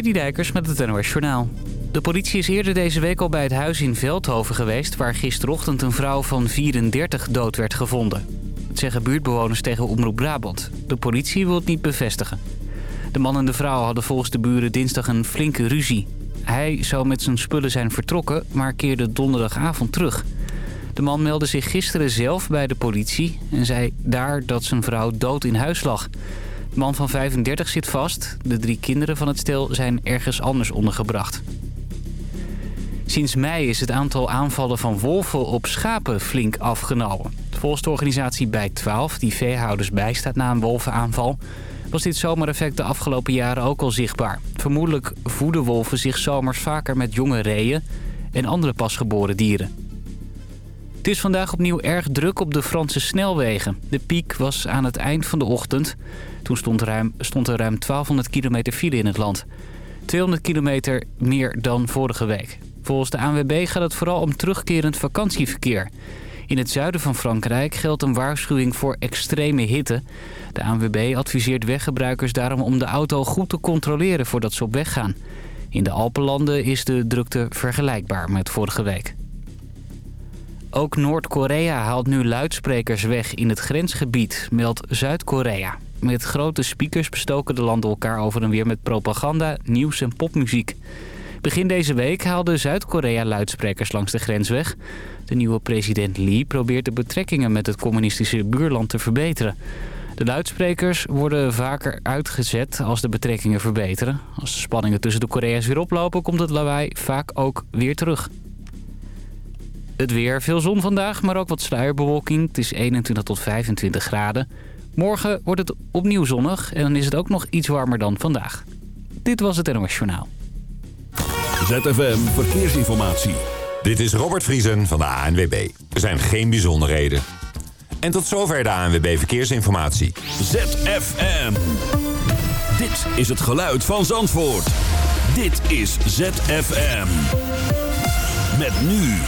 Dijkers met het NOS Journaal. De politie is eerder deze week al bij het huis in Veldhoven geweest... waar gisterochtend een vrouw van 34 dood werd gevonden. Dat zeggen buurtbewoners tegen Omroep Brabant. De politie wil het niet bevestigen. De man en de vrouw hadden volgens de buren dinsdag een flinke ruzie. Hij zou met zijn spullen zijn vertrokken, maar keerde donderdagavond terug. De man meldde zich gisteren zelf bij de politie... en zei daar dat zijn vrouw dood in huis lag... De man van 35 zit vast. De drie kinderen van het stel zijn ergens anders ondergebracht. Sinds mei is het aantal aanvallen van wolven op schapen flink afgenomen. Volgens de organisatie bij 12, die veehouders bijstaat na een wolvenaanval... was dit zomereffect de afgelopen jaren ook al zichtbaar. Vermoedelijk voeden wolven zich zomers vaker met jonge reeën en andere pasgeboren dieren. Het is vandaag opnieuw erg druk op de Franse snelwegen. De piek was aan het eind van de ochtend. Toen stond, ruim, stond er ruim 1200 kilometer file in het land. 200 kilometer meer dan vorige week. Volgens de ANWB gaat het vooral om terugkerend vakantieverkeer. In het zuiden van Frankrijk geldt een waarschuwing voor extreme hitte. De ANWB adviseert weggebruikers daarom om de auto goed te controleren voordat ze op weg gaan. In de Alpenlanden is de drukte vergelijkbaar met vorige week. Ook Noord-Korea haalt nu luidsprekers weg in het grensgebied, meldt Zuid-Korea. Met grote speakers bestoken de landen elkaar over en weer met propaganda, nieuws en popmuziek. Begin deze week haalde Zuid-Korea luidsprekers langs de grens weg. De nieuwe president Lee probeert de betrekkingen met het communistische buurland te verbeteren. De luidsprekers worden vaker uitgezet als de betrekkingen verbeteren. Als de spanningen tussen de Korea's weer oplopen, komt het lawaai vaak ook weer terug. Het weer, veel zon vandaag, maar ook wat sluierbewolking. Het is 21 tot 25 graden. Morgen wordt het opnieuw zonnig en dan is het ook nog iets warmer dan vandaag. Dit was het NOS Journaal. ZFM Verkeersinformatie. Dit is Robert Vriesen van de ANWB. Er zijn geen bijzonderheden. En tot zover de ANWB Verkeersinformatie. ZFM. Dit is het geluid van Zandvoort. Dit is ZFM. Met nu...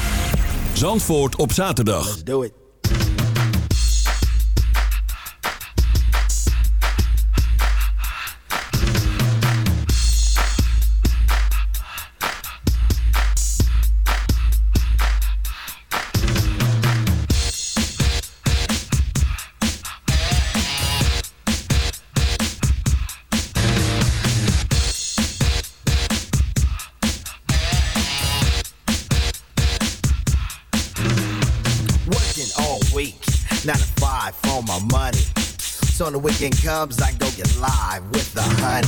Zandvoort op zaterdag. It. The weekend comes, I go get live with the honey.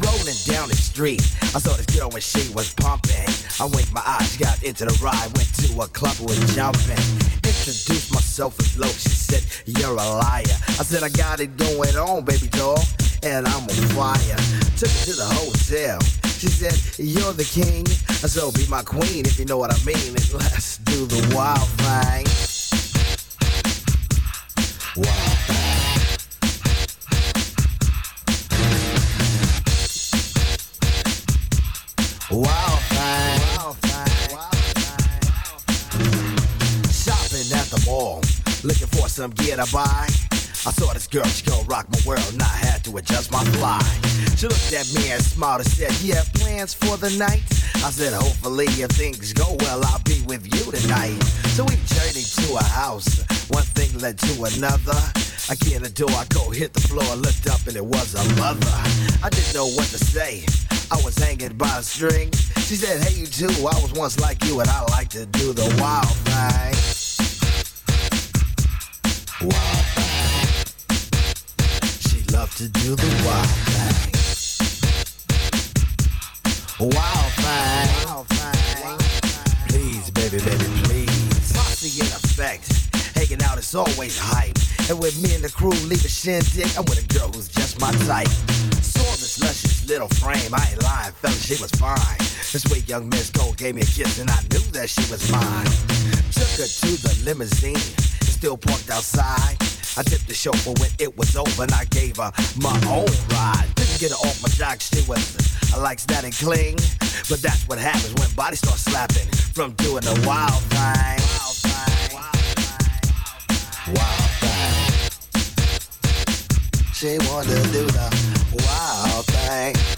Rolling down the street, I saw this girl when she was pumping. I winked my eyes, got into the ride, went to a club with jumping. Introduced myself as low, she said, You're a liar. I said, I got it going on, baby doll, and I'm on fire. Took her to the hotel. She said, You're the king, I so be my queen if you know what I mean. And let's do the wild thing. Wild Shopping at the mall, looking for some gear to buy. I saw this girl, she gon' rock my world, and I had to adjust my fly. She looked at me and smiled and said, You have plans for the night? I said, Hopefully, if things go well, I'll be with you tonight. So we journeyed to a house, one thing led to another. I get in the door, I go hit the floor, looked up, and it was a mother. I didn't know what to say. I was hanging by a string. She said, Hey, you too. I was once like you, and I like to do the wild thing. Wild thing. She loved to do the wild thing. Wild thing. Wild thing. Please, baby, baby, please. Posse in effect. Hanging out is always hype. And with me and the crew leave a shindig, I'm with a girl who's just my type. This luscious little frame. I ain't lying, fella, she was fine. This sweet young Miss Cole gave me a kiss, and I knew that she was mine. Took her to the limousine, still parked outside. I tipped the chauffeur when it was over, and I gave her my own ride. Didn't get her off my jock, she was I like that and cling. But that's what happens when bodies start slapping from doing the wild thing. wild thing. Wild thing. Wild thing. She wanted to do the wild thing.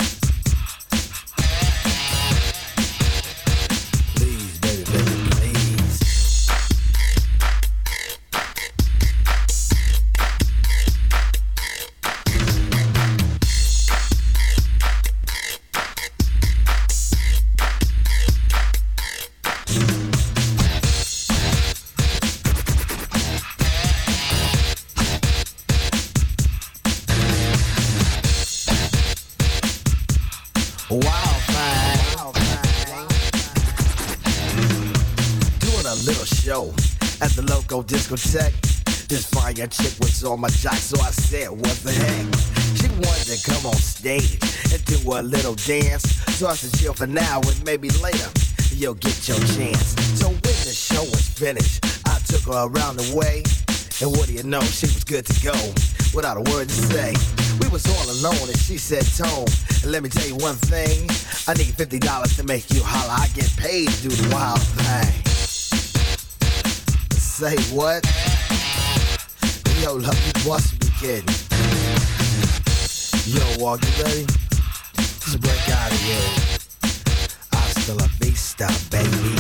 Local discotheque. This fire chick was on my jock, so I said, what the heck? She wanted to come on stage and do a little dance. So I said, chill for now and maybe later you'll get your chance. So when the show was finished, I took her around the way. And what do you know, she was good to go without a word to say. We was all alone and she said, Tone, let me tell you one thing. I need $50 to make you holler. I get paid to do the wild thing. Say what? Yo, love, you must be kidding. Yo, walk, you ready? Just break out of here. Hasta la vista, baby.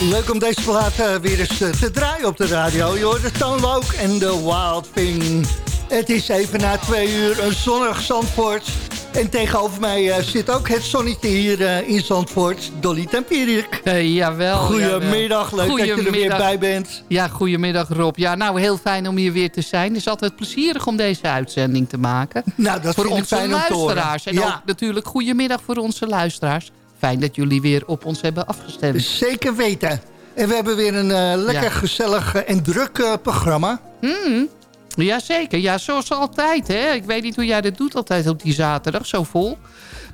Leuk om deze plaat uh, weer eens uh, te draaien op de radio. Je hoort de Tone Loc en de Wild Thing. Het is even na twee uur een zonnig Zandvoort. En tegenover mij uh, zit ook het zonnetje hier in Zandvoort. Dolly Tempierik. jawel. Goedemiddag, leuk dat je er weer bij bent. Ja, goedemiddag Rob. Ja, nou heel fijn om hier weer te zijn. Het is altijd plezierig om deze uitzending te maken. Nou, dat voor onze fijn luisteraars. En ja. ook natuurlijk goedemiddag voor onze luisteraars. Fijn dat jullie weer op ons hebben afgestemd. Zeker weten. En we hebben weer een uh, lekker ja. gezellig en druk uh, programma. Mm. Jazeker, ja, zoals altijd. Hè? Ik weet niet hoe jij dit doet altijd op die zaterdag, zo vol.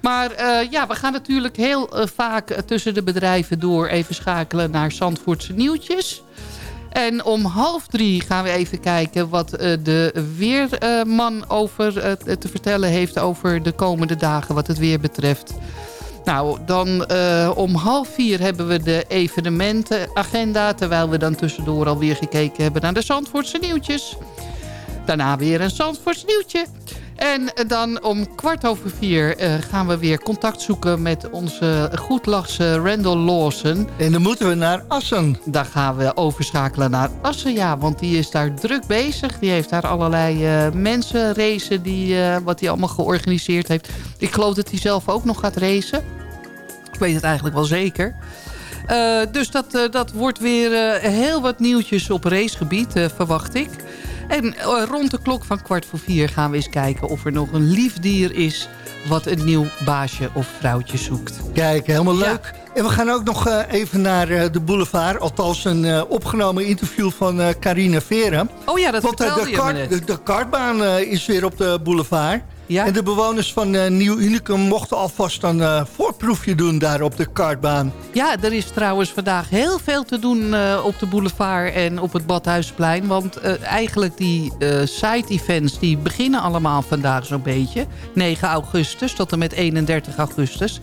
Maar uh, ja, we gaan natuurlijk heel vaak tussen de bedrijven door even schakelen naar Zandvoortse nieuwtjes. En om half drie gaan we even kijken wat de weerman over te vertellen heeft over de komende dagen wat het weer betreft. Nou, dan om half vier hebben we de evenementenagenda... terwijl we dan tussendoor alweer gekeken hebben naar de Zandvoortse nieuwtjes. Daarna weer een Zandvoorts nieuwtje. En dan om kwart over vier uh, gaan we weer contact zoeken met onze goedlachse Randall Lawson. En dan moeten we naar Assen. Dan gaan we overschakelen naar Assen, ja. Want die is daar druk bezig. Die heeft daar allerlei uh, mensen racen, die, uh, wat hij allemaal georganiseerd heeft. Ik geloof dat hij zelf ook nog gaat racen. Ik weet het eigenlijk wel zeker. Dus dat, dat wordt weer heel wat nieuwtjes op racegebied, verwacht ik. En rond de klok van kwart voor vier gaan we eens kijken of er nog een lief dier is... wat een nieuw baasje of vrouwtje zoekt. Kijk, helemaal leuk. Ja. En we gaan ook nog even naar de boulevard. Althans een opgenomen interview van Carine Veren. Oh ja, dat Want vertelde de, je kart, me net. de, de kartbaan is weer op de boulevard. Ja? En de bewoners van uh, Nieuw Unicum mochten alvast een uh, voorproefje doen daar op de kartbaan. Ja, er is trouwens vandaag heel veel te doen uh, op de boulevard en op het Badhuisplein. Want eigenlijk die side-events die beginnen allemaal vandaag zo'n beetje. 9 augustus tot en met 31 augustus.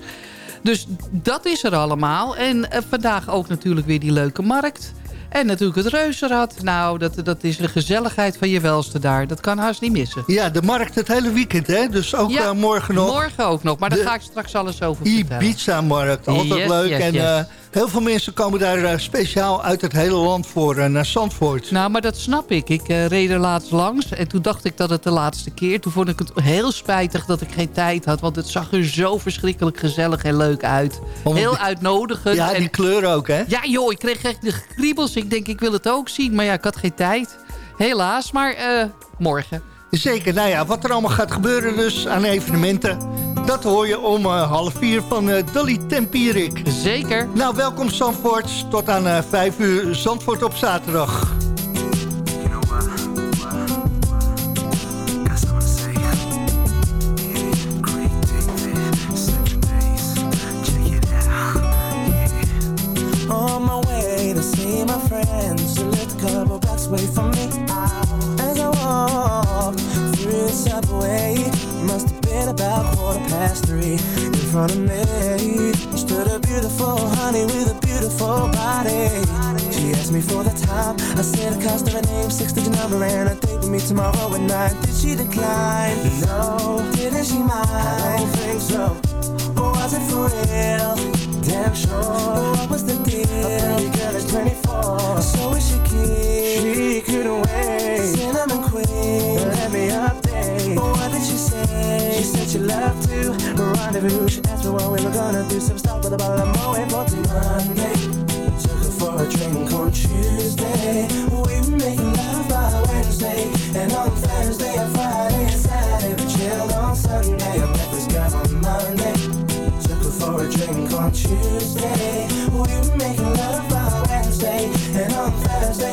Dus dat is er allemaal. En vandaag ook natuurlijk weer die leuke markt. En natuurlijk het reuzenrad. Nou, dat, dat is de gezelligheid van je welste daar. Dat kan haast niet missen. Ja, de markt het hele weekend, hè? Dus ook ja, uh, morgen nog. morgen ook nog. Maar daar ga ik straks alles over vertellen. Ibiza-markt, altijd Yes, leuk. yes, en yes. Uh, heel veel mensen komen daar uh, speciaal uit het hele land voor uh, naar Zandvoort. Nou, maar dat snap ik. Ik uh, reed er laatst langs en toen dacht ik dat het de laatste keer. Toen vond ik het heel spijtig dat ik geen tijd had. Want het zag er zo verschrikkelijk gezellig en leuk uit. Om- Heel uitnodigend. Ja, en, die kleur ook, hè? ja, joh, ik kreeg echt de kriebels. Ik denk, ik wil het ook zien. Maar ja, ik had geen tijd. Helaas, maar eh, morgen. Zeker, nou ja, wat er allemaal gaat gebeuren dus aan evenementen... dat hoor je om uh, half vier van uh, Dolly Tempierik. Zeker. Nou, welkom Zandvoort. Tot aan uh, vijf uur Zandvoort op zaterdag. Past three. In front of me stood a beautiful honey with a beautiful body. She asked me for the time. I said the cost of her name, six digit number, and a date with me tomorrow at night. Did she decline? No. Didn't she mind? I don't think so. Was it for real? Damn sure. What was the deal? A pretty girl is 24. So is she keen? She couldn't wait. Cinnamon queen. Let me update say? What did she say? She said she loved to rendezvous. She asked me what we were gonna do. Some stuff with a bottle of Moe for Monday. Took her for a drink on Tuesday. We were making love by Wednesday. And on Thursday and Friday and Saturday, we chilled on Sunday. I met this guy on Monday. Took her for a drink on Tuesday. We were making love by Wednesday. And on Thursday,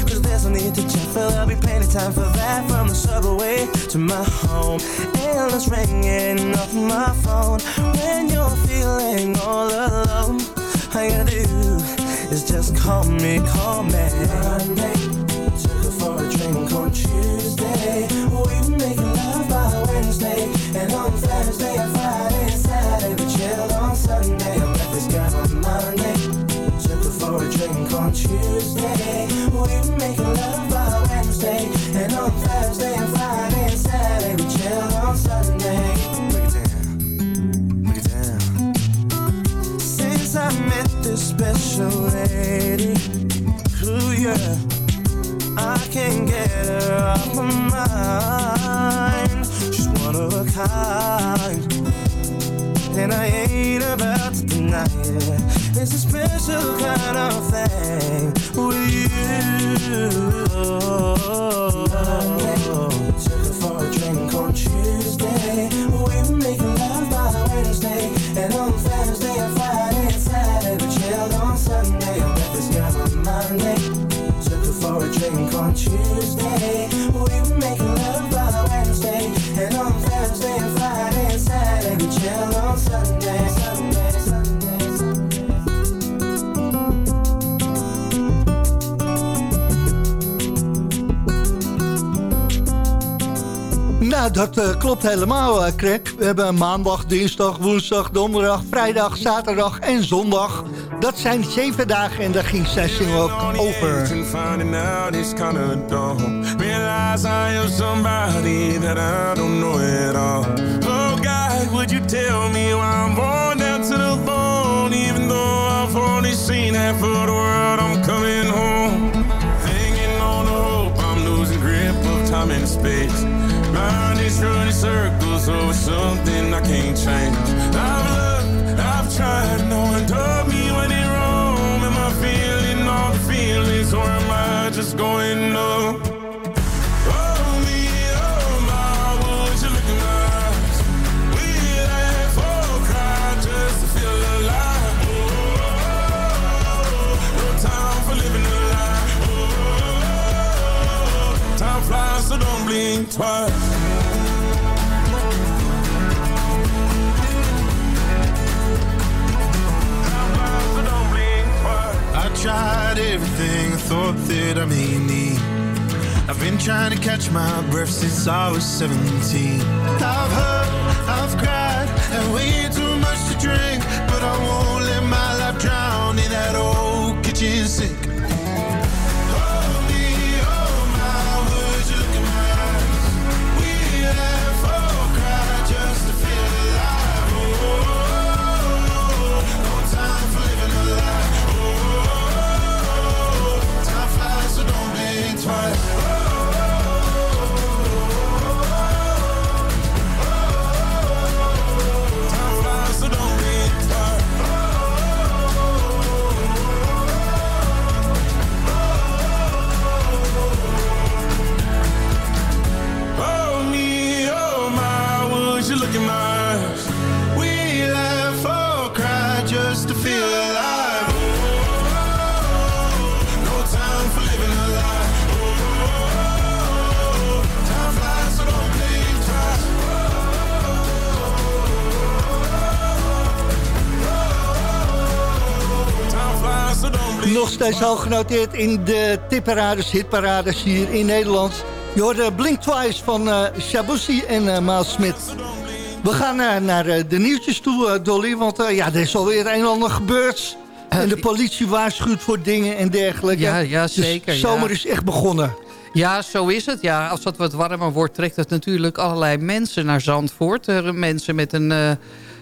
there's no need to check, for there'll be plenty time for that. From the subway to my home Endless ringing off my phone. When you're feeling all alone All you gotta do is just call me, call me. Monday, took her for a drink on Tuesday. We were making love by Wednesday And on Thursday special lady Ooh yeah I can't get her off my mind She's one of a kind. And I ain't about to deny it. It's a special kind of thing With you. Took her for a drink on Tuesday We were making love by Wednesday And on Thursday and Nou, dat eh, klopt helemaal, uh. We hebben maandag, dinsdag, woensdag, donderdag, vrijdag, zaterdag en zondag. Dat zijn zeven dagen en daar ging Sessing ook over. Oh God, would you tell me why I'm born down to the bone? Even though I've only seen half of the world, I'm coming home. Hanging on the hope, I'm losing grip of time and space. Mind is circles over something I can't change. I've looked, I've tried, no one no time for living a lie. Oh, time flies, so don't blink twice. That I may need. I've been trying to catch my breath since I was 17. I've hurt, I've cried, and way too much to drink. But I won't let my life drown in that old kitchen sink. Nog steeds hoog genoteerd in de tipparades, hitparades hier in Nederland. Je hoorde Blink Twice van eh Shabuzi en eh Maas Smit. We gaan eh, naar de nieuwtjes toe, Dolly. Want ja, er is alweer een en ander gebeurd En de politie waarschuwt voor dingen en dergelijke. Ja, ja Dus zeker. de zomer ja. is echt begonnen. Ja, zo is het. Ja, als het wat warmer wordt, trekt het natuurlijk allerlei mensen naar Zandvoort. Er, mensen met een,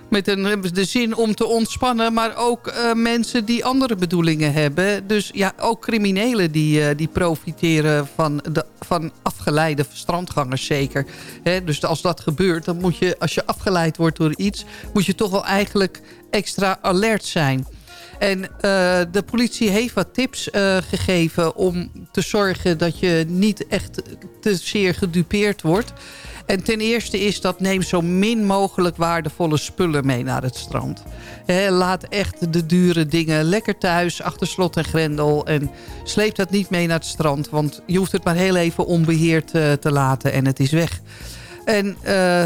met een, de zin om te ontspannen, maar ook eh, mensen die andere bedoelingen hebben. Dus ja, ook criminelen die, eh, die profiteren van, de, van afgeleide strandgangers zeker. Dus als dat gebeurt, dan moet je, als je afgeleid wordt door iets, moet je toch wel eigenlijk extra alert zijn. En eh, de politie heeft wat tips eh, gegeven om te zorgen dat je niet echt te zeer gedupeerd wordt. En ten eerste is dat neem zo min mogelijk waardevolle spullen mee naar het strand. Laat echt de dure dingen lekker thuis, achter slot en grendel. En sleep dat niet mee naar het strand, want je hoeft het maar heel even onbeheerd eh, te laten en het is weg. En eh,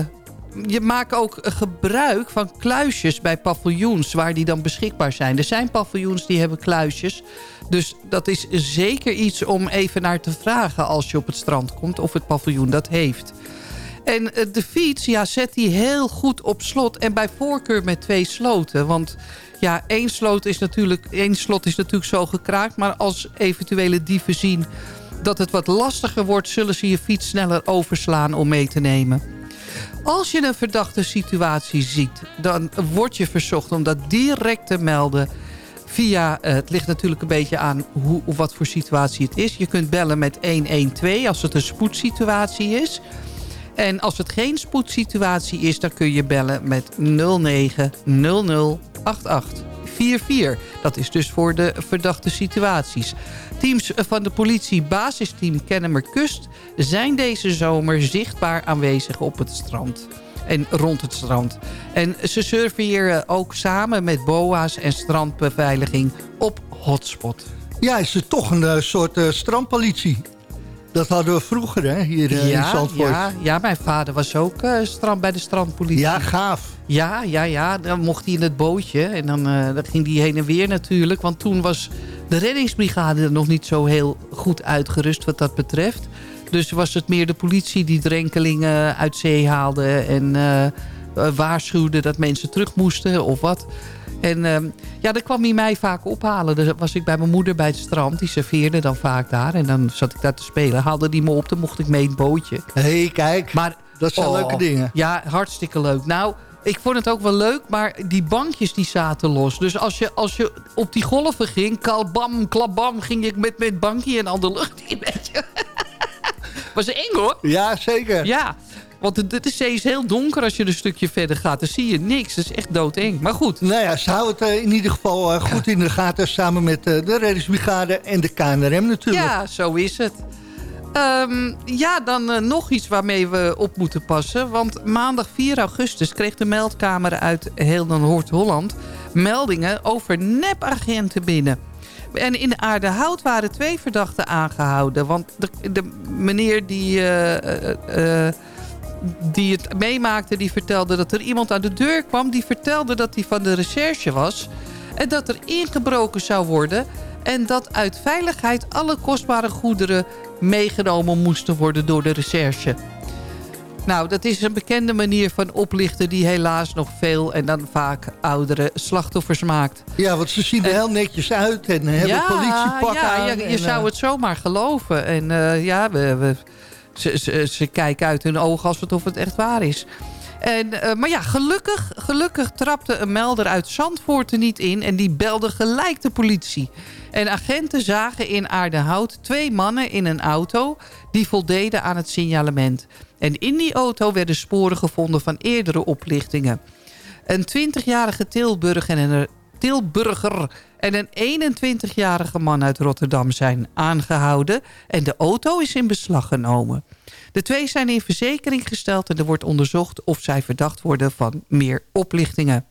je maakt ook gebruik van kluisjes bij paviljoens waar die dan beschikbaar zijn. Er zijn paviljoens die hebben kluisjes. Dus dat is zeker iets om even naar te vragen als je op het strand komt of het paviljoen dat heeft. En eh, de fiets, ja, zet die heel goed op slot. En bij voorkeur met twee sloten. Want ja, één, sloot is natuurlijk, één slot is natuurlijk zo gekraakt. Maar als eventuele dieven zien dat het wat lastiger wordt... zullen ze je fiets sneller overslaan om mee te nemen. Als je een verdachte situatie ziet... dan word je verzocht om dat direct te melden... Via, eh, het ligt natuurlijk een beetje aan hoe, of wat voor situatie het is. Je kunt bellen met 112 als het een spoedsituatie is. En als het geen spoedsituatie is, dan kun je bellen met 09008844. Dat is dus voor de verdachte situaties. Teams van de politie basisteam Kennemer Kust zijn deze zomer zichtbaar aanwezig op het strand. En rond het strand. En ze surveilleren ook samen met BOA's en strandbeveiliging op hotspot. Ja, is het toch een eh, soort eh, strandpolitie? Dat hadden we vroeger hè, hier eh, in Zandvoort. ja, ja, mijn vader was ook eh, strand, bij de strandpolitie. Ja, gaaf. Ja, ja, ja. Dan mocht hij in het bootje. En dan, eh, dan ging hij heen en weer natuurlijk. Want toen was de reddingsbrigade nog niet zo heel goed uitgerust wat dat betreft. Dus was het meer de politie die drenkelingen uit zee haalde... en waarschuwde dat mensen terug moesten of wat. En ehm, ja, dan kwam hij mij vaak ophalen. Dan was ik bij mijn moeder bij het strand. Die serveerde dan vaak daar. En dan zat ik daar te spelen. Haalde die me op, dan mocht ik mee in het bootje. Hé, hey, kijk. Maar, dat zijn oh, leuke dingen. Ja, hartstikke leuk. Nou, ik vond het ook wel leuk, maar die bankjes die zaten los. Dus als je, als je op die golven ging, kalbam, klabam, ging je met, met bankje en al de lucht in, weet je. Was eng hoor. Ja, zeker. Ja, want de, de zee is heel donker als je een stukje verder gaat. Dan zie je niks. Dat is echt doodeng. Maar goed. Nou ja, ze houden het eh, in ieder geval eh, goed in de gaten... samen met eh, de reddingsbrigade en de KNRM natuurlijk. Ja, zo is het. Ehm, ja, dan nog iets waarmee we op moeten passen. Want maandag 4 augustus kreeg de meldkamer uit heel Noord-Holland... meldingen over nepagenten binnen. En in Aardehout waren twee verdachten aangehouden. Want de, de meneer die, die het meemaakte, die vertelde dat er iemand aan de deur kwam. Die vertelde dat hij van de recherche was. En dat er ingebroken zou worden. En dat uit veiligheid alle kostbare goederen meegenomen moesten worden door de recherche. Nou, dat is een bekende manier van oplichten die helaas nog veel en dan vaak oudere slachtoffers maakt. Ja, want ze zien er heel netjes uit en hebben ja, politiepak ja, aan. ja, je en, zou eh, het zomaar geloven. En eh, ja, we, we, ze, ze, ze kijken uit hun ogen alsof het echt waar is. En, eh, maar ja, gelukkig, gelukkig trapte een melder uit Zandvoort er niet in... en die belde gelijk de politie. En agenten zagen in Aardehout twee mannen in een auto... die voldeden aan het signalement. En in die auto werden sporen gevonden van eerdere oplichtingen. Een 20-jarige Tilburger en een, Tilburger en een 21-jarige man uit Rotterdam zijn aangehouden... en de auto is in beslag genomen. De twee zijn in verzekering gesteld en er wordt onderzocht... of zij verdacht worden van meer oplichtingen.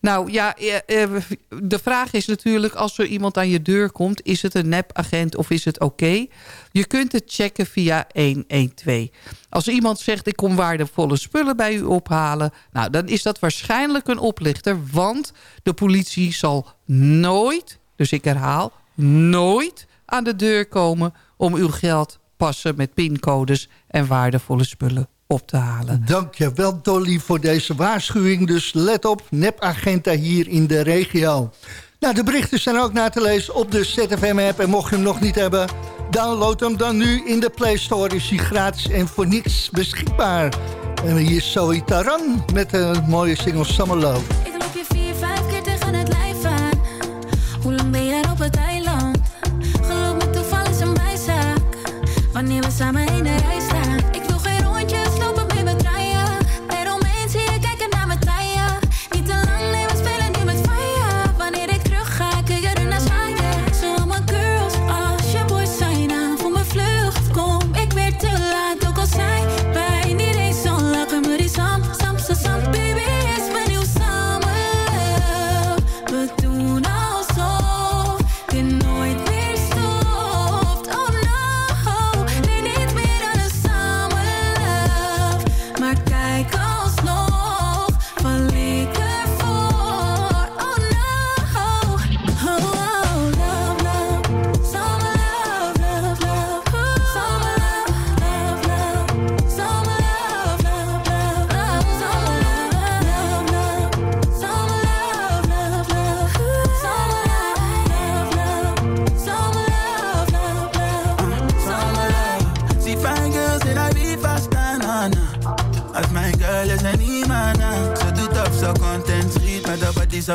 Nou ja, eh, eh, de vraag is natuurlijk... als er iemand aan je deur komt... is het een nepagent of is het oké? Je kunt het checken via 112. Als iemand zegt... ik kom waardevolle spullen bij u ophalen... nou, dan is dat waarschijnlijk een oplichter... want de politie zal nooit, dus ik herhaal... nooit aan de deur komen om uw geld passen met pincodes en waardevolle spullen op te halen. Dankjewel Dolly voor deze waarschuwing. Dus let op, nepagenten hier in de regio. Nou, de berichten zijn ook na te lezen op de ZFM-app. En mocht je hem nog niet hebben, download hem dan nu in de Play Store. Is hij gratis en voor niks beschikbaar. En hier is Zoe Taran met een mooie single Summer Love.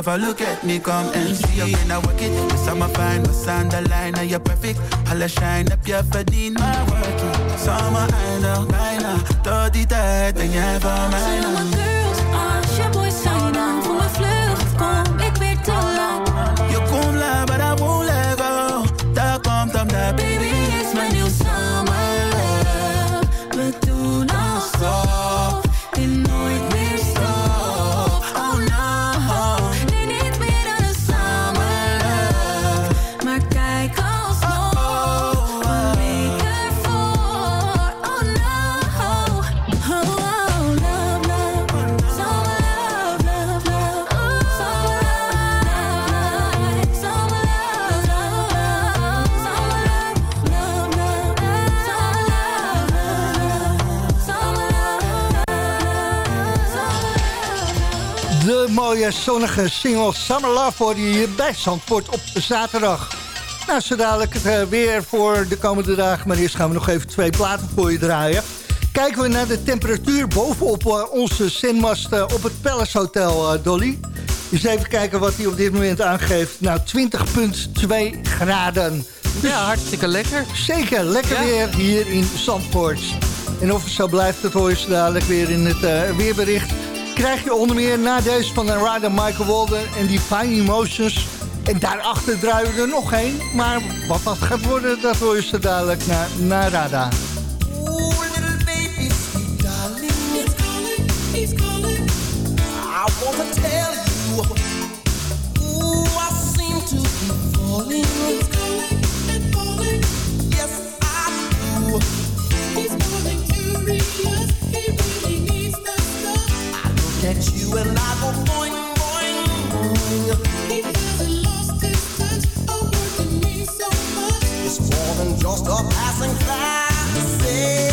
Van look at me, come and see. Oké, nou work it. Dus summer fine, was aan de lijn. En je perfect. Alle shine heb je verdiend. Maar work it. Zomer eindig bijna. Tot die tijd ben jij van. Zonnige single Summer Love hoor je hier bij Zandvoort op zaterdag. Nou, zo dadelijk het eh, weer voor de komende dagen. Maar eerst gaan we nog even twee platen voor je draaien. Kijken we naar de temperatuur bovenop eh, onze zendmast eh, op het Palace Hotel, Dolly. Dus even kijken wat hij op dit moment aangeeft. Nou, 20,2 graden. Dus Ja, hartstikke lekker. Zeker, lekker Ja. weer hier in Zandvoort. En of het zo blijft, dat hoor je zo dadelijk weer in het weerbericht. Krijg je onder meer na deze van Rider Michael Walden en die Fine Emotions. En daarachter draaien we er nog één. Maar wat dat gaat worden, dat hoor je zo dadelijk naar, naar Rada. Ooh, little baby, sweet darling, he's calling, he's calling. I wanna tell you, ooh, I seem to be falling. He's calling and falling. Yes, I do. He's furious. He just a passing fantasy.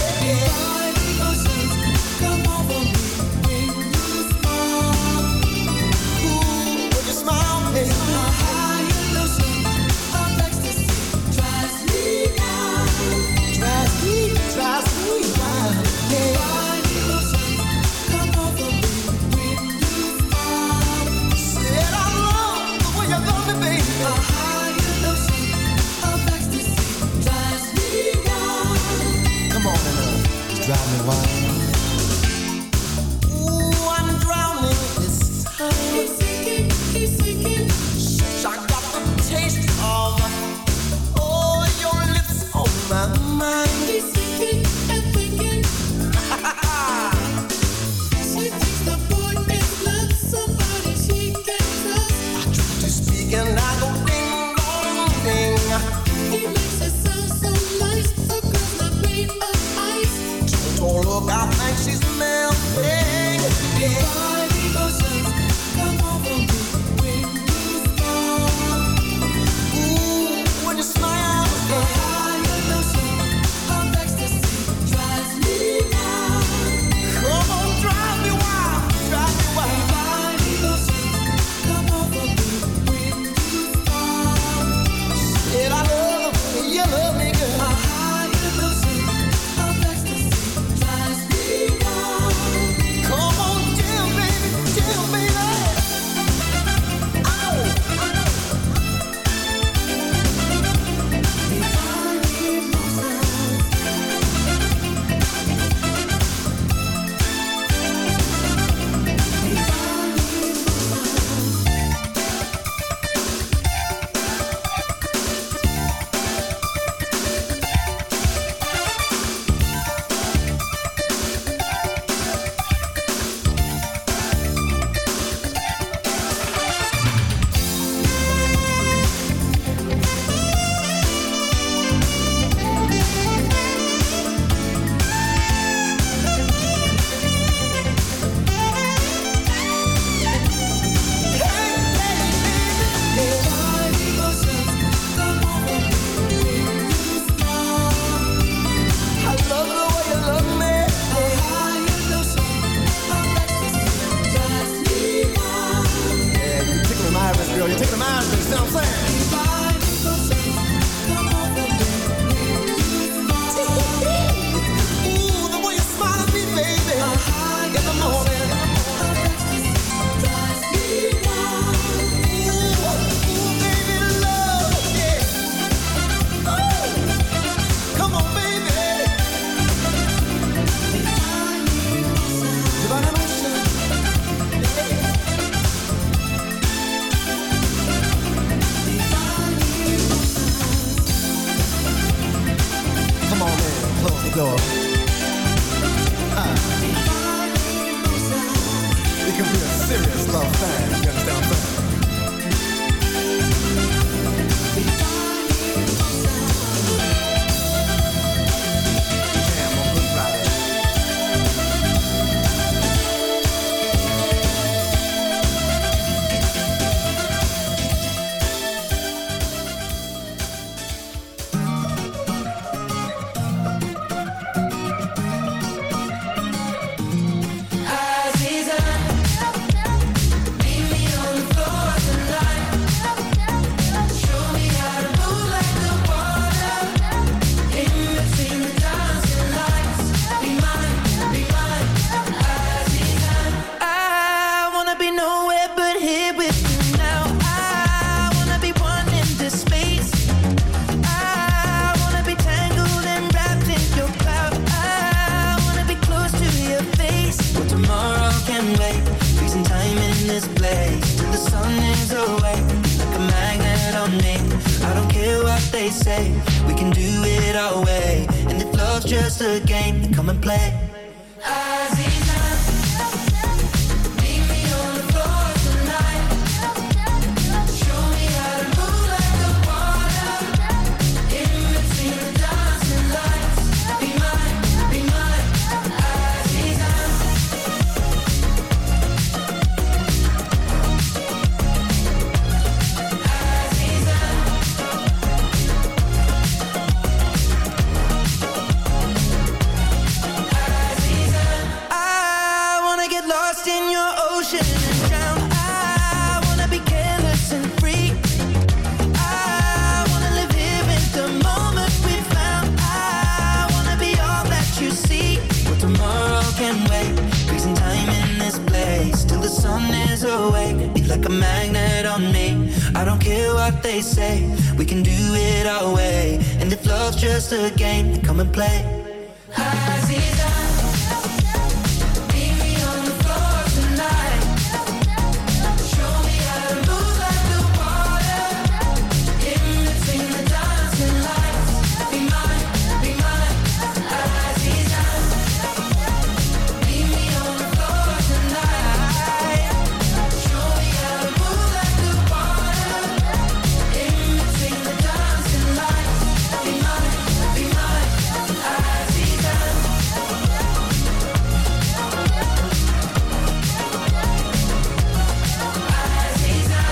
They say. We can do it our way. And if love's just a game, then come and play.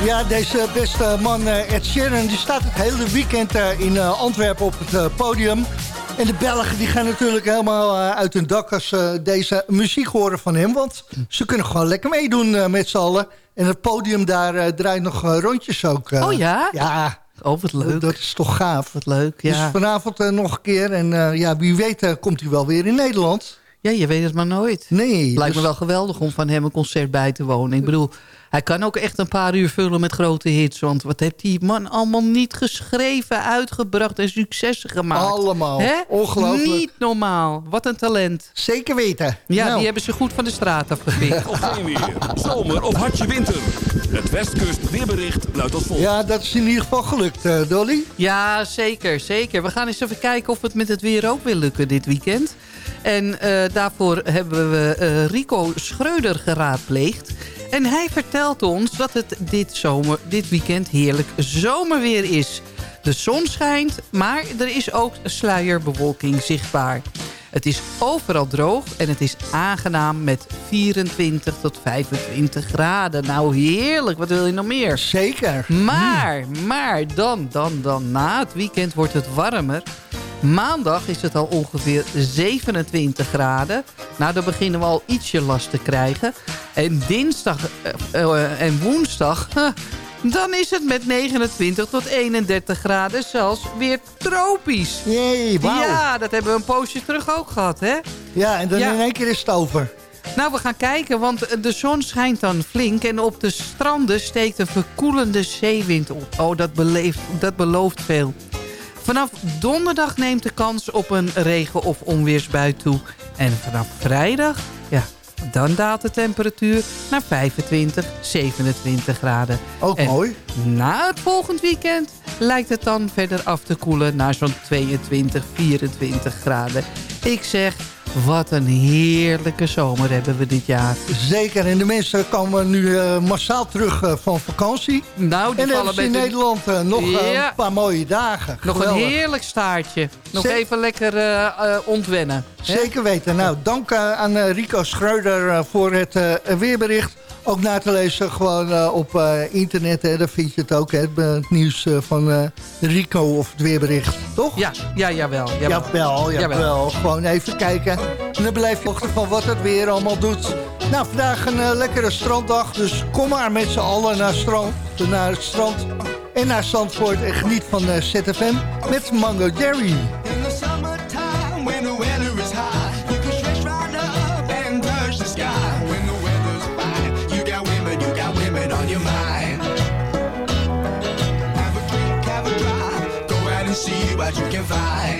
Ja, deze beste man eh, Ed Sheeran die staat het hele weekend eh, in eh, Antwerpen op het podium. En de Belgen die gaan natuurlijk helemaal uit hun dak als ze deze muziek horen van hem. Want ze kunnen gewoon lekker meedoen met z'n allen. En het podium daar draait nog rondjes ook. Oh ja? Ja. Oh, wat leuk. Dat is toch gaaf. Wat leuk, ja. Dus vanavond nog een keer. En ja, wie weet komt hij wel weer in Nederland. Ja, je weet het maar nooit. Nee. Lijkt me dus- wel geweldig om van hem een concert bij te wonen. Ik bedoel, hij kan ook echt een paar uur vullen met grote hits. Want wat heeft die man allemaal niet geschreven, uitgebracht en successen gemaakt. Allemaal. Hè? Ongelooflijk. Niet normaal. Wat een talent. Zeker weten. Ja, Nou. die hebben ze goed van de straat afgepikt. Of geen weer. Zomer of hartje winter. Het Westkust weerbericht luidt als volgt. Ja, dat is in ieder geval gelukt, eh, Dolly. Ja, zeker, zeker. We gaan eens even kijken of het met het weer ook wil lukken dit weekend. En eh, daarvoor hebben we eh, Rico Schreuder geraadpleegd. En hij vertelt ons dat het dit, zomer, dit weekend heerlijk zomerweer is. De zon schijnt, maar er is ook sluierbewolking zichtbaar. Het is overal droog en het is aangenaam met 24 tot 25 graden. Nou heerlijk, wat wil je nog meer? Zeker. Maar, maar dan, dan, dan, na het weekend wordt het warmer. Maandag is het al ongeveer 27 graden. Nou, dan beginnen we al ietsje last te krijgen. En dinsdag eh, eh, en woensdag... Dan is het met 29 tot 31 graden zelfs weer tropisch. Jee, wauw. Ja, dat hebben we een poosje terug ook gehad, hè? Ja, en dan Ja. in één keer is het over. Nou, we gaan kijken, want de zon schijnt dan flink... en op de stranden steekt een verkoelende zeewind op. Oh, dat, beleeft, dat belooft veel. Vanaf donderdag neemt de kans op een regen- of onweersbui toe. En vanaf vrijdag, ja, dan daalt de temperatuur naar 25, 27 graden. Ook mooi. Na het volgend weekend lijkt het dan verder af te koelen naar zo'n 22, 24 graden. Ik zeg, wat een heerlijke zomer hebben we dit jaar. Zeker, en de mensen komen nu eh, massaal terug eh, van vakantie. Nou, die en vallen in Nederland eh, nog een paar mooie dagen. Nog een heerlijk staartje. Nog even lekker ontwennen. Zeker weten. Nou, dank aan Rico Schreuder voor het weerbericht ook na te lezen gewoon eh, op eh, internet. Hè, daar vind je het ook, hè, het eh, nieuws uh, van Rico of het weerbericht, toch? Ja, ja jawel. Jawel, jawel. jawel. Gewoon even kijken. En dan blijf je van wat het weer allemaal doet. Nou, vandaag een lekkere stranddag. Dus kom maar met z'n allen naar, strand, naar het strand en naar Zandvoort. En geniet van ZFM met Mango Jerry. what you can find.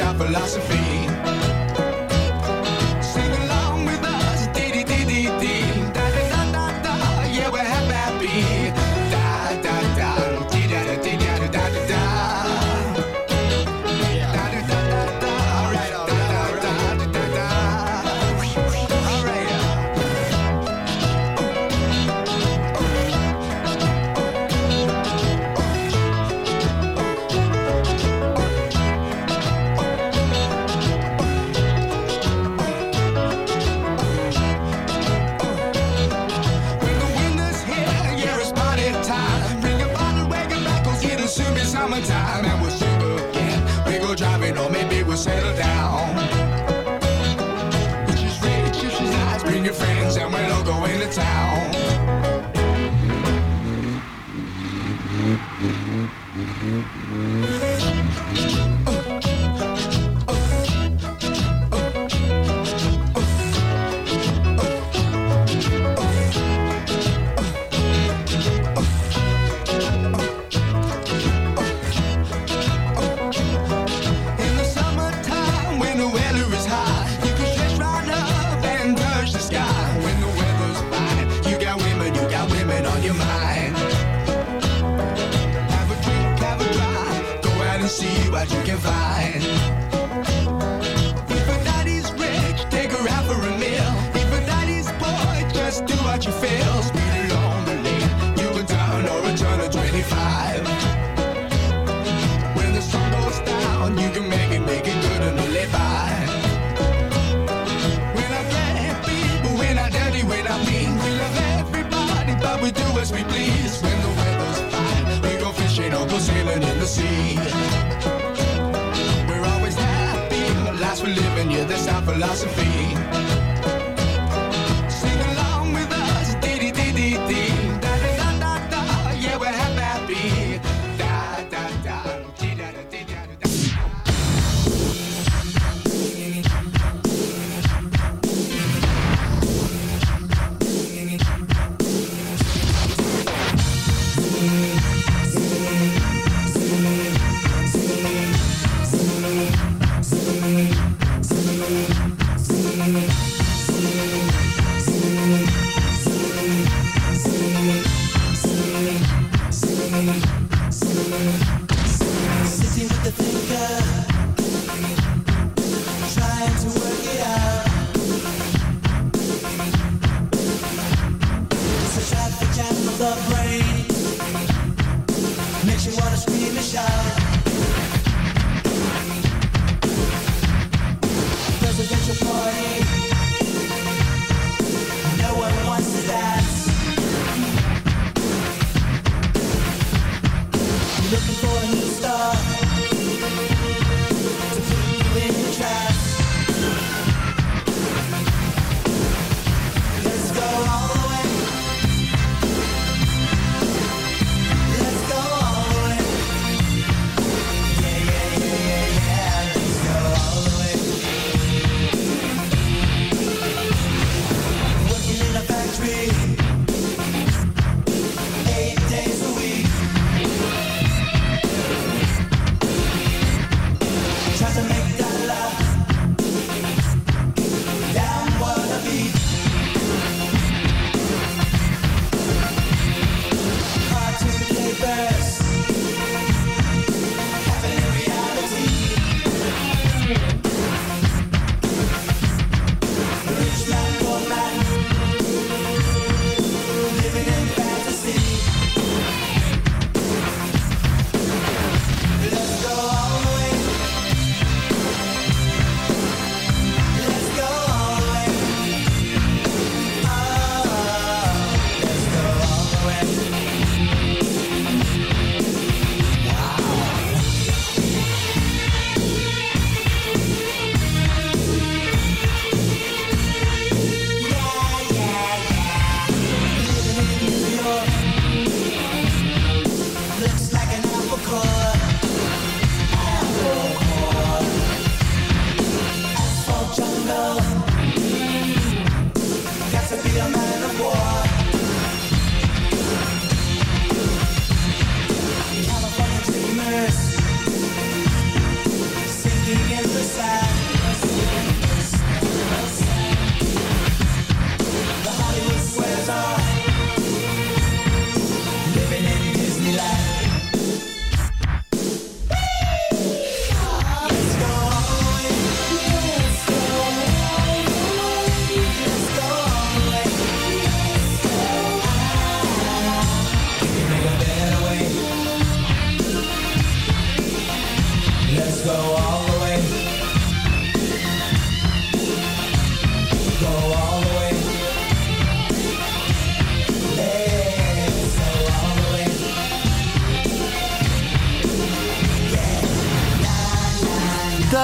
our philosophy. what we do as we please. When the weather's fine, we go fishing or go sailing in the sea. We're always happy, the lives we're living, yeah, that's our philosophy.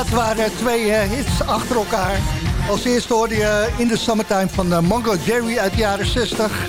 Dat waren twee eh, hits achter elkaar. Als eerste hoorde je In the Summertime van eh, Mango Jerry uit de jaren 60.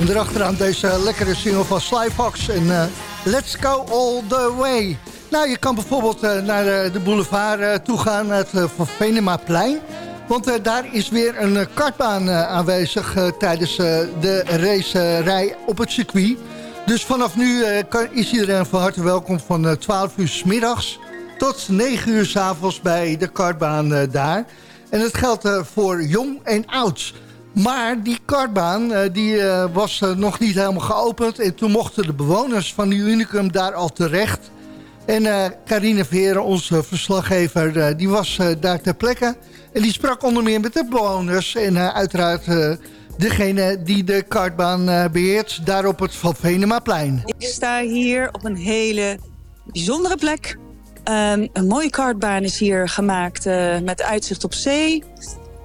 En erachteraan deze lekkere single van Sly Fox en eh, Let's Go All The Way. Nou, je kan bijvoorbeeld eh, naar eh, de boulevard eh, toe gaan, het Van Venemaplein. Want eh, daar is weer een eh, kartbaan eh, aanwezig eh, tijdens eh, de racerij op het circuit. Dus vanaf nu eh, is iedereen van harte welkom van eh, 12 uur s middags tot 9 uur s avonds bij de kartbaan eh, daar. En het geldt eh, voor jong en oud. Maar die kartbaan eh, die, was nog niet helemaal geopend. En toen mochten de bewoners van die Unicum daar al terecht. En Carine Veren, onze verslaggever, die was daar ter plekke. En die sprak onder meer met de bewoners. En uiteraard degene die de kartbaan eh, beheert, daar op het Van Venemaplein. Ik sta hier op een hele bijzondere plek. Ehm, een mooie kartbaan is hier gemaakt eh, met uitzicht op zee.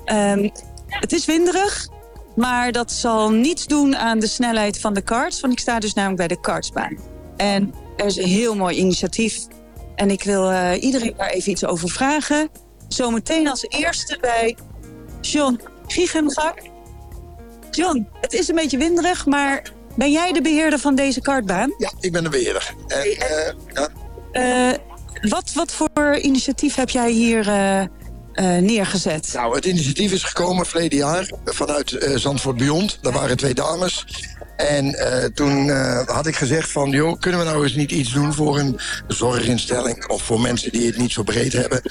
Ehm, het is winderig, maar dat zal niets doen aan de snelheid van de karts. Want ik sta dus namelijk bij de kartsbaan. En er is een heel mooi initiatief. En ik wil eh, iedereen daar even iets over vragen. Zometeen als eerste bij John Giegengak. John, het is een beetje winderig, maar ben jij de beheerder van deze kartbaan? Ja, ik ben de beheerder. En, eh, ja, Eh, wat, wat voor initiatief heb jij hier eh, eh, neergezet? nou, het initiatief is gekomen verleden jaar vanuit eh, Zandvoort Beyond. Daar waren twee dames. En toen had ik gezegd van, joh, kunnen we nou eens niet iets doen voor een zorginstelling of voor mensen die het niet zo breed hebben?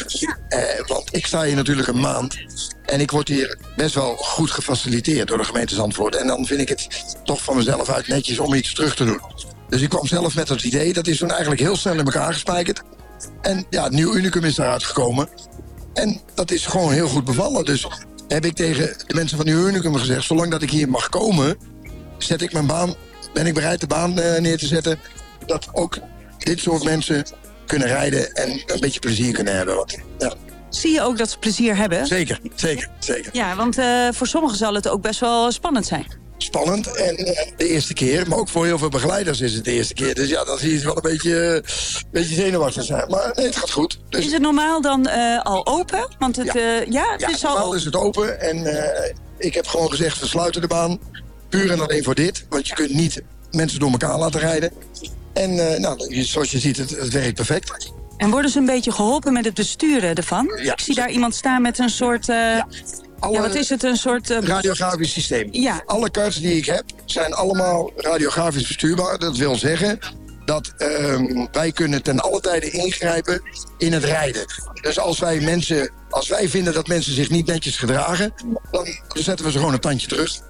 Want ik sta hier natuurlijk een maand en ik word hier best wel goed gefaciliteerd door de gemeente Zandvoort. En dan vind ik het toch van mezelf uit netjes om iets terug te doen. Dus ik kwam zelf met het idee, dat is toen eigenlijk heel snel in elkaar gespijkerd. En ja, nieuw unicum is daaruit gekomen. En dat is gewoon heel goed bevallen. Dus heb ik tegen de mensen van Nieuw Unicum gezegd... zolang dat ik hier mag komen, zet ik mijn baan, ben ik bereid de baan eh, neer te zetten... dat ook dit soort mensen kunnen rijden en een beetje plezier kunnen hebben. Want, ja, Zie je ook dat ze plezier hebben? zeker, zeker, zeker. Ja, want eh, voor sommigen zal het ook best wel spannend zijn. Spannend en eh, de eerste keer. Maar ook voor heel veel begeleiders is het de eerste keer. Dus ja, dan zie je het wel een beetje, eh, beetje zenuwachtig zijn. Maar nee, het gaat goed. Dus Is het normaal dan eh, al open? Want het, Ja. ja, ja, het Ja, is al normaal open. is het open. En ik heb gewoon gezegd, we sluiten de baan. Puur en alleen voor dit. Want je kunt niet mensen door elkaar laten rijden. En nou, zoals je ziet, het, het werkt perfect. En worden ze een beetje geholpen met het besturen ervan? Ja. Ik zie daar iemand staan met een soort... eh, ja. Alle wat is het? Een soort... eh, radiografisch systeem. Ja. Alle karts die ik heb, zijn allemaal radiografisch bestuurbaar. Dat wil zeggen dat ehm, wij kunnen ten alle tijde ingrijpen in het rijden. Dus als wij mensen, als wij vinden dat mensen zich niet netjes gedragen, dan zetten we ze gewoon een tandje terug.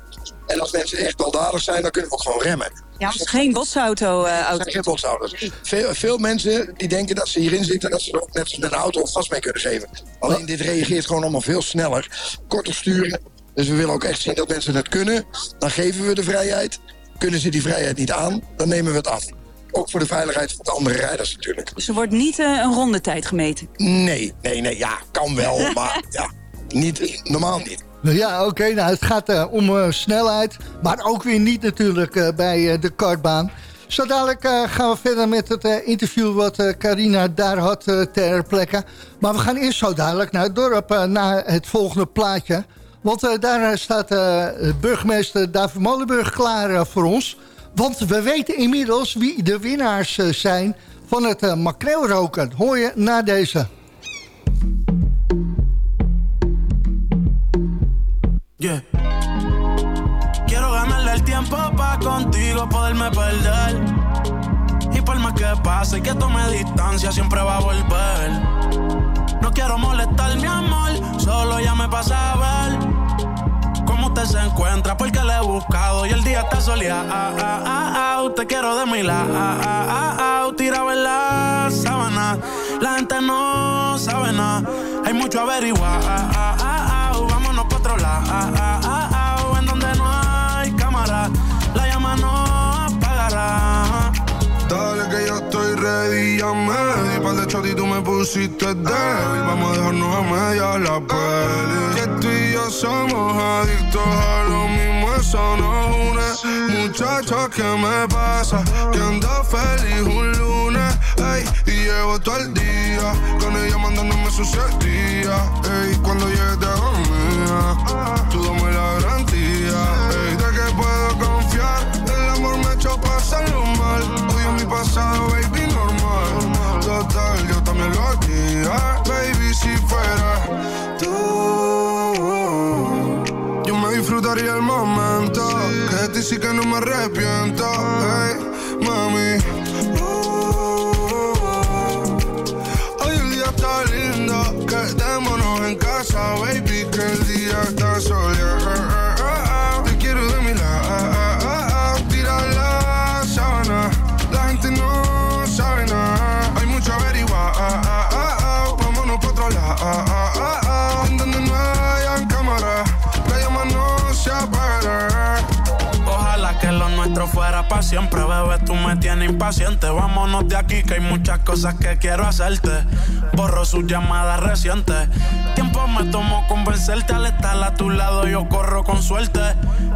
En als mensen echt baldadig zijn, dan kunnen we ook gewoon remmen. ja, geen botsauto. auto. zijn geen. Veel, veel mensen die denken dat ze hierin zitten... dat ze er ook net als met een auto gas mee kunnen geven. Alleen dit reageert gewoon allemaal veel sneller. Korter sturen. Dus we willen ook echt zien dat mensen het kunnen. Dan geven we de vrijheid. Kunnen ze die vrijheid niet aan, dan nemen we het af. Ook voor de veiligheid van de andere rijders natuurlijk. Dus er wordt niet eh, een rondetijd gemeten. Nee, nee, nee. Ja, kan wel. maar ja, niet, normaal niet. Ja, oké. nou, het gaat eh, om eh, snelheid. Maar ook weer niet natuurlijk eh, bij de kartbaan. Zo dadelijk gaan we verder met het interview wat Carina daar had ter plekke. Maar we gaan eerst zo dadelijk naar het dorp, naar het volgende plaatje. Want daar staat burgemeester David Molenburg klaar voor ons. Want we weten inmiddels wie de winnaars zijn van het makreelroken. Hoor je na deze. Quiero ganarle el tiempo pa' contigo poderme perder. Y por más que pase que tome distancia, siempre va a volver. No quiero molestar mi amor, solo llame pa' saber cómo usted se encuentra, porque le he buscado y el día está soleado. Ah, ah, ah, te quiero de mi lado, tirado en la sábana. La gente no sabe nada, hay mucho averiguar. Ah, ah, ah, en donde no hay cámara, la llama no apagará. Dale que yo estoy ready, ya me par de shot y tú me pusiste débil. Vamos a dejarnos a media la peli. Que tú y yo somos adictos a lo mismo, eso nos une. Muchacho, ¿qué me pasa? Que ando feliz un lunes, ey, y llevo todo el día con ella mandándome sus días, ey, cuando llegues te hago tú dame la garantía, ey, de que puedo confiar, el amor me hecho pasarlo mal, odio mi pasado, baby, normal, total, yo también lo haría, baby, si fuera disfrutaría el momento, que ti sí que no me arrepiento, ey, mami. Hoy el día está lindo, quedémonos en casa, baby, que el día está soleado. Siempre, bebé. Tú me tienes impaciente. Vámonos de aquí, que hay muchas cosas que quiero hacerte. Borro sus llamadas recientes. Tiempo me tomó convencerte. Al estar a tu lado, yo corro con suerte.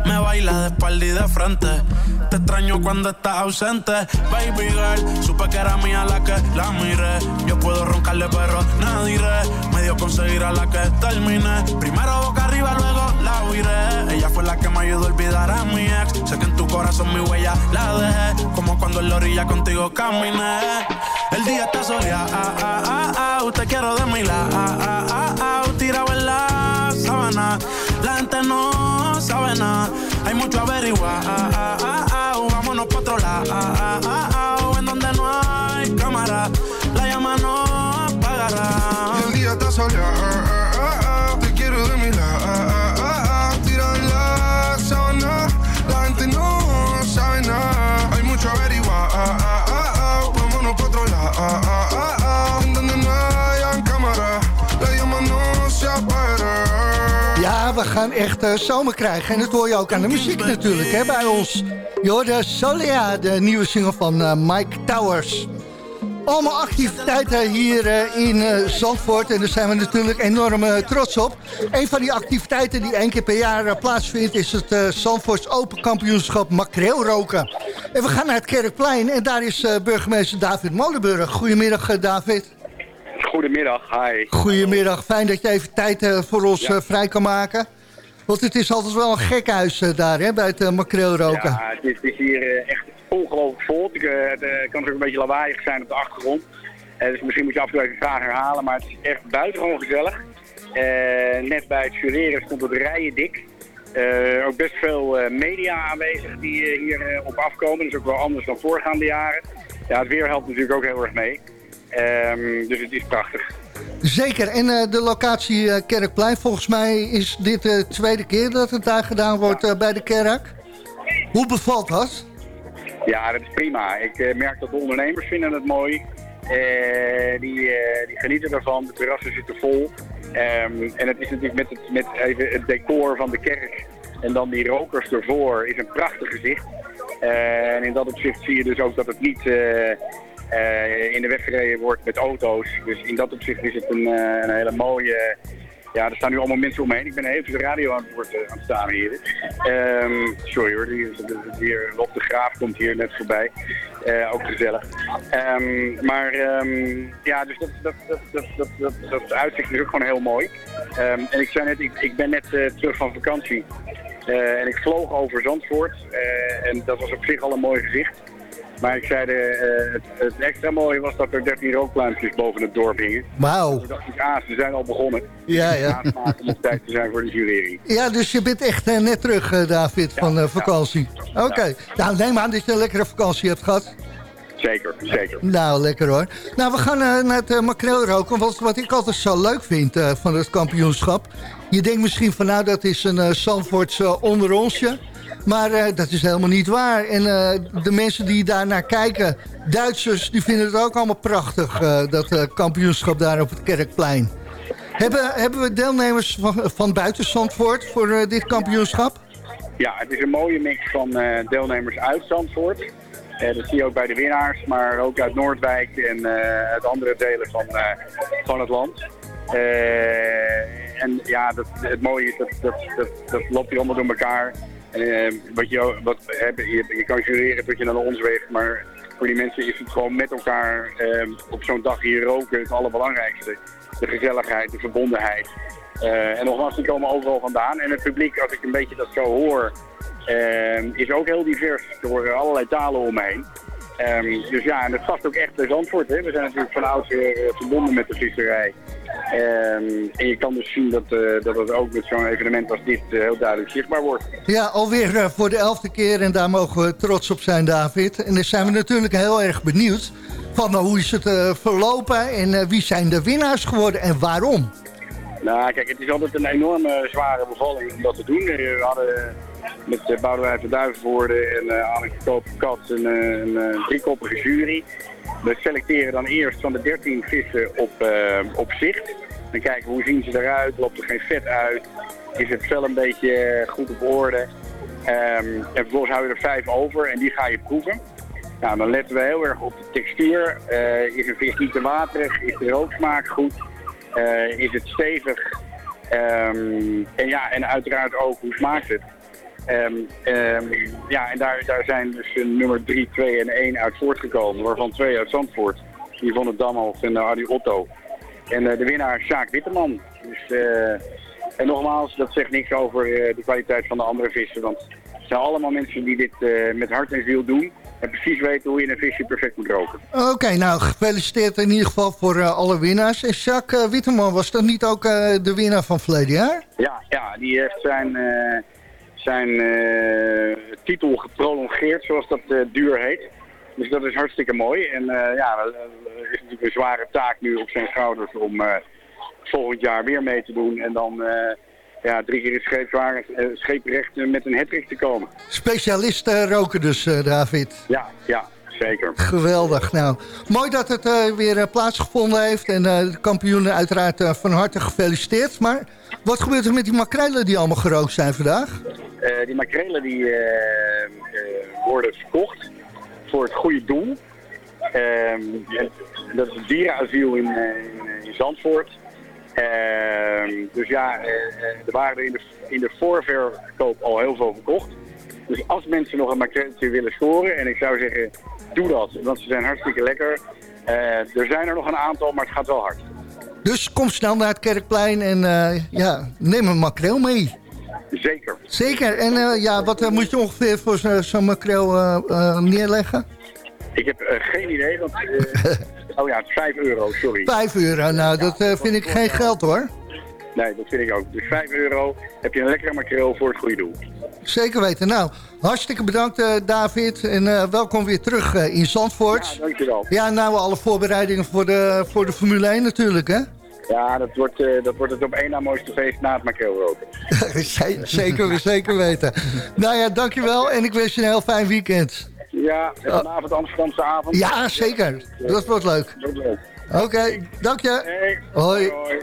Me baila de espalda y de frente. Te extraño cuando estás ausente. Baby girl, supe que era mía la que la miré. Yo puedo roncarle, pero nadie iré. Me dio conseguir a la que terminé. Primero boca arriba, luego la huiré. Ella fue la que me ayudó a olvidar a mi ex. Sé que en tu corazón mi huella la dejé. Como cuando en la contigo caminé. El día está soleado, ah, ah, ah, ah. te quiero de mi lado. Ah, ah, ah, ah. Tirado en la sábana. La gente no sabe nada. Hay mucho averiguar. Ah, ah, ah, ah. Vámonos pa' otro lado. Ah, ah, ah, ah. En donde no hay cámara. La llama no apagará. El día está soleado, gaan echt eh, zomer krijgen. En dat hoor je ook aan de muziek natuurlijk, hè, bij ons. Je hoorde Solia, de nieuwe single van eh, Mike Towers. Allemaal activiteiten hier eh, in Zandvoort. En daar zijn we natuurlijk enorm trots op. Een van die activiteiten die één keer per jaar plaatsvindt... is het Zandvoorts Open Kampioenschap Makreelroken. En we gaan naar het Kerkplein. En daar is burgemeester David Molenburg. Goedemiddag, David. Goedemiddag, hi. Goedemiddag, fijn dat je even tijd voor ons vrij kan maken. Want het is altijd wel een gekhuis uh, daar, hè, bij het uh, makreelroken. Ja, het is, hier uh, echt ongelooflijk vol. Het, kan ook een beetje lawaaiig zijn op de achtergrond. dus misschien moet je af en toe even vragen herhalen, maar het is echt buitengewoon gezellig. net bij het jureren stond het rijen dik. ook best veel media aanwezig die hier op afkomen. Dat is ook wel anders dan voorgaande jaren. Ja, het weer helpt natuurlijk ook heel erg mee. Um, dus het is prachtig. Zeker. En uh, de locatie uh, Kerkplein, volgens mij is dit de tweede keer dat het daar gedaan wordt uh, bij de kerk. Hoe bevalt dat? Ja, dat is prima. Ik merk dat de ondernemers vinden het mooi. die, die genieten ervan. De terrassen zitten vol. Um, en het is natuurlijk met, het, met even het decor van de kerk en dan die rokers ervoor is een prachtig gezicht. en in dat opzicht zie je dus ook dat het niet in de weg gereden wordt met auto's. Dus in dat opzicht is het een, uh, een hele mooie... Ja, er staan nu allemaal mensen omheen. Ik ben even de radio aan het, uh, aan staan hier. Um, sorry hoor, hier, hier, de Graaf komt hier net voorbij. ook gezellig. Um, maar um, ja, dus dat, dat, dat, dat, dat, dat, uitzicht is ook gewoon heel mooi. en ik zei net, ik, ik ben net terug van vakantie. en ik vloog over Zandvoort. en dat was op zich al een mooi gezicht. Maar ik zei, de, uh, het, het, extra mooie was dat er 13 rookpluimpjes boven het dorp hingen. Wauw. Toen dacht ik, ah, ze zijn al begonnen. Ja, ja. om op tijd te zijn voor de jurering. Ja, dus je bent echt uh, net terug, David, ja, van vakantie. Ja. Oké. Okay. Nou, neem aan dat je een lekkere vakantie hebt gehad. Zeker, zeker. Nou, lekker hoor. Nou, we gaan naar het uh, makreelroken. Wat, wat ik altijd zo leuk vind van het kampioenschap. Je denkt misschien van, nou, dat is een uh, Zandvoorts onder onsje. Maar uh, dat is helemaal niet waar. En uh, de mensen die daar naar kijken, Duitsers, die vinden het ook allemaal prachtig, uh, dat kampioenschap daar op het Kerkplein. Hebben, hebben we deelnemers van, van buiten Zandvoort voor dit kampioenschap? Ja, het is een mooie mix van deelnemers uit Zandvoort. Eh, dat zie je ook bij de winnaars, maar ook uit Noordwijk en eh, uit andere delen van, eh, van het land. Eh, en ja, dat, het mooie is dat, dat, dat, dat loopt hier allemaal door elkaar. Eh, wat je, wat, hè, je, kan jureren tot je naar ons weegt, maar voor die mensen is het gewoon met elkaar eh, op zo'n dag hier roken het allerbelangrijkste. De gezelligheid, de verbondenheid. Eh, en nogmaals, die komen overal vandaan. En het publiek, als ik een beetje dat zo hoor, eh, is ook heel divers. Er worden allerlei talen omheen. Ehm, dus ja, en dat past ook echt bij Zandvoort. Hè. We zijn natuurlijk van oudsher eh, verbonden met de visserij. Ehm, en je kan dus zien dat, eh, dat het ook met zo'n evenement als dit eh, heel duidelijk zichtbaar wordt. Ja, alweer voor de elfde keer en daar mogen we trots op zijn, David. En dan zijn we natuurlijk heel erg benieuwd van hoe is het verlopen en wie zijn de winnaars geworden en waarom. Nou, kijk, het is altijd een enorme zware bevalling om dat te doen. We hadden met uh, Boudewijn van Duivenvoorde en uh, Anneke Koper-Kat een, een, eh, driekoppige jury. We selecteren dan eerst van de 13 vissen op, op zicht. Dan kijken we hoe zien ze eruit, loopt er geen vet uit, is het vel een beetje goed op orde. Ehm, en vervolgens hou je er vijf over en die ga je proeven. Nou, dan letten we heel erg op de textuur. Is een vis niet te waterig? Is de rooksmaak goed? Is het stevig? Ehm, en ja, en uiteraard ook hoe smaakt het? Ehm, ehm, ja, en daar, daar zijn dus nummer 3, 2 en 1 uit voortgekomen, waarvan twee uit Zandvoort. Yvonne Damhoff en Adi Otto. En eh, de winnaar is Sjaak Witteman. Dus, eh, en nogmaals, dat zegt niks over eh, de kwaliteit van de andere vissen, want het zijn allemaal mensen die dit met hart en ziel doen. En precies weten hoe je een visje perfect moet roken. Oké, nou gefeliciteerd in ieder geval voor alle winnaars. En Jacques uh, Witteman, was dat niet ook de winnaar van verleden jaar? Ja, ja die heeft zijn, zijn uh, titel geprolongeerd, zoals dat duur heet. Dus dat is hartstikke mooi. En ja, er is natuurlijk een zware taak nu op zijn schouders om volgend jaar weer mee te doen. En dan ja, drie keer in scheeprecht met een hattrick te komen. Specialist roken dus, David. Ja, ja. Zeker. Geweldig. Nou, mooi dat het uh, weer uh, plaatsgevonden heeft. En uh, de kampioenen uiteraard van harte gefeliciteerd. Maar wat gebeurt er met die makrelen die allemaal gerookt zijn vandaag? die makrelen die worden verkocht voor het goede doel. Ehm, dat is het dierenasiel in, in, in Zandvoort. Ehm, dus ja, er waren er in de, in de voorverkoop al heel veel verkocht. Dus als mensen nog een makreltje willen scoren, en ik zou zeggen, doe dat. Want ze zijn hartstikke lekker. Uh, er zijn er nog een aantal, maar het gaat wel hard. Dus kom snel naar het Kerkplein en uh, ja, neem een makreel mee. Zeker. Zeker. En uh, ja, wat moet je ongeveer voor zo'n zo makreel neerleggen? Ik heb geen idee, want... oh ja, 5 euro, sorry. 5 euro, nou dat vind ik geen geld hoor. Nee, dat vind ik ook. Dus 5 euro heb je een lekkere makreel voor het goede doel. Zeker weten. Nou, hartstikke bedankt uh, David. En uh, welkom weer terug uh, in Zandvoort. Ja, dankjewel. Ja, nou alle voorbereidingen voor de, voor de Formule 1 natuurlijk, hè? Ja, dat wordt, dat wordt het op één na mooiste feest na het makreelroken. zeker, zeker weten. nou ja, dankjewel en ik wens je een heel fijn weekend. Ja, en vanavond Amsterdamse avond. Ja, zeker. Dat wordt leuk. Oké, okay, dank je. Hey. Hoi. hoi.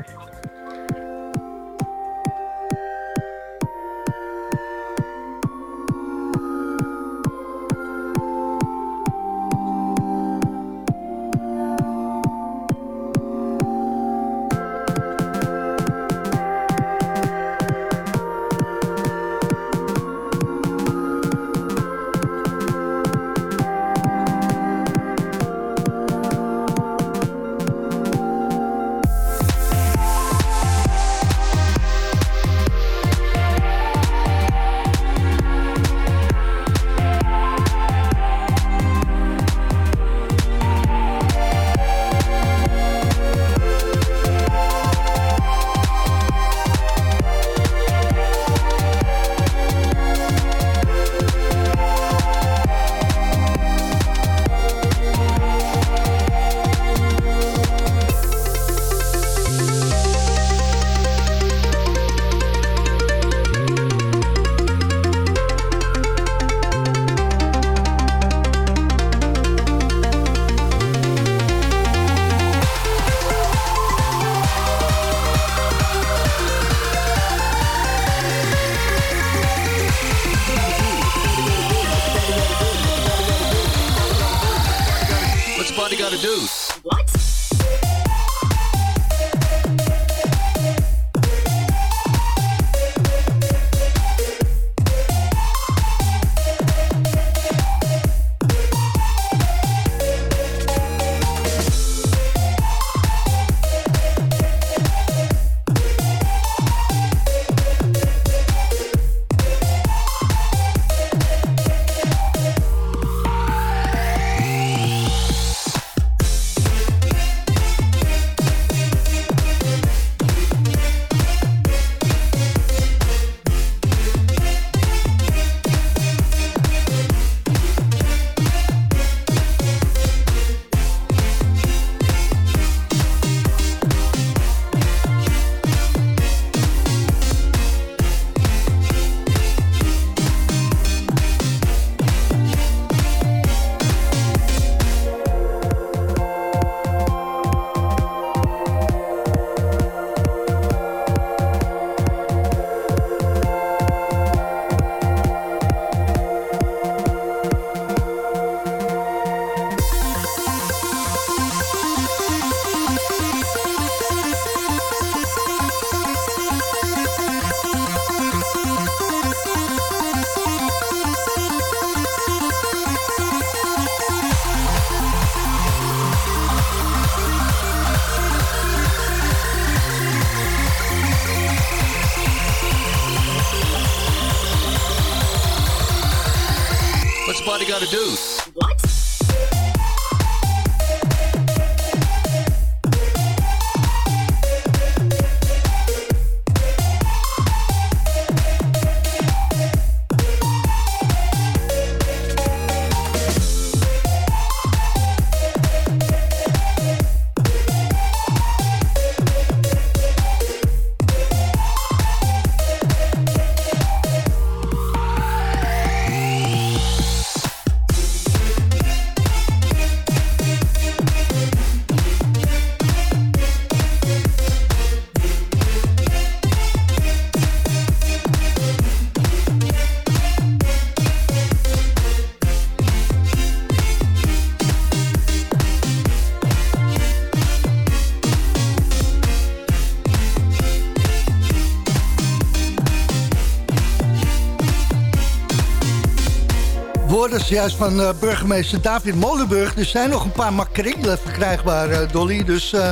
Woorden juist van eh, burgemeester David Molenburg. Er zijn nog een paar makrelen verkrijgbaar, eh, Dolly. Dus eh,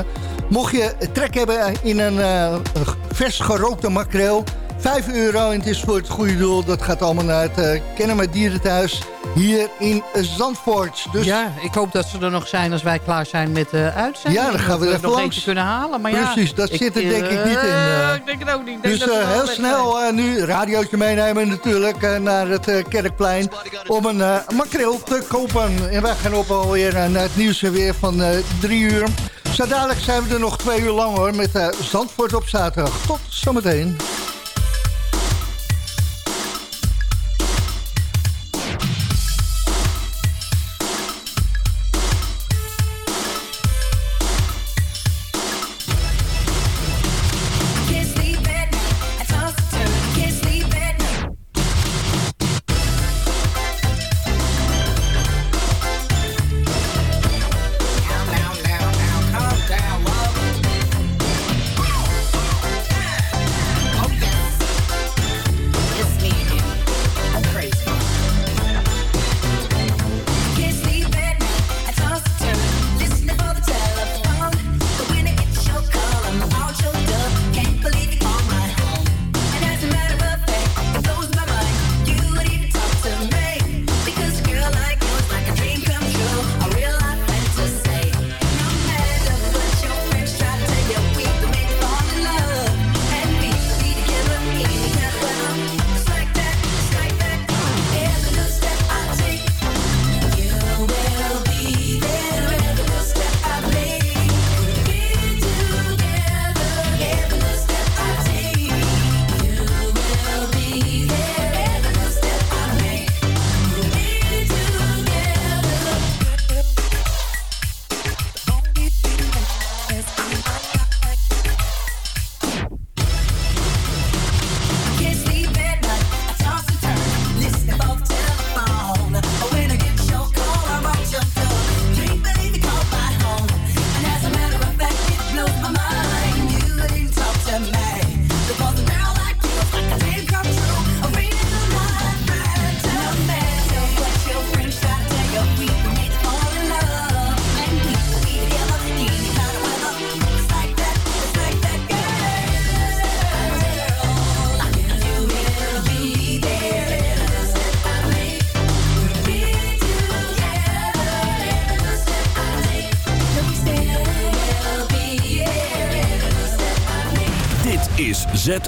mocht je trek hebben in een vers gerookte makreel... 5 euro en het is voor het goede doel. Dat gaat allemaal naar het Kennemer Dierenthuis hier in Zandvoort. Dus Ja, ik hoop dat ze er nog zijn als wij klaar zijn met de uitzending. Ja, dan gaan we Dat er nog langs. kunnen halen. Maar ja, Precies, dat zit er denk ik niet in, eh, eh. ik denk het ook niet. Dus eh, heel snel eh, nu radiootje meenemen natuurlijk eh, naar het eh, Kerkplein om een eh, makreel te kopen. En wij gaan op alweer eh, naar het nieuws weer van eh, drie uur. Zo dadelijk zijn we er nog twee uur lang hoor met eh, Zandvoort op zaterdag. Tot zometeen.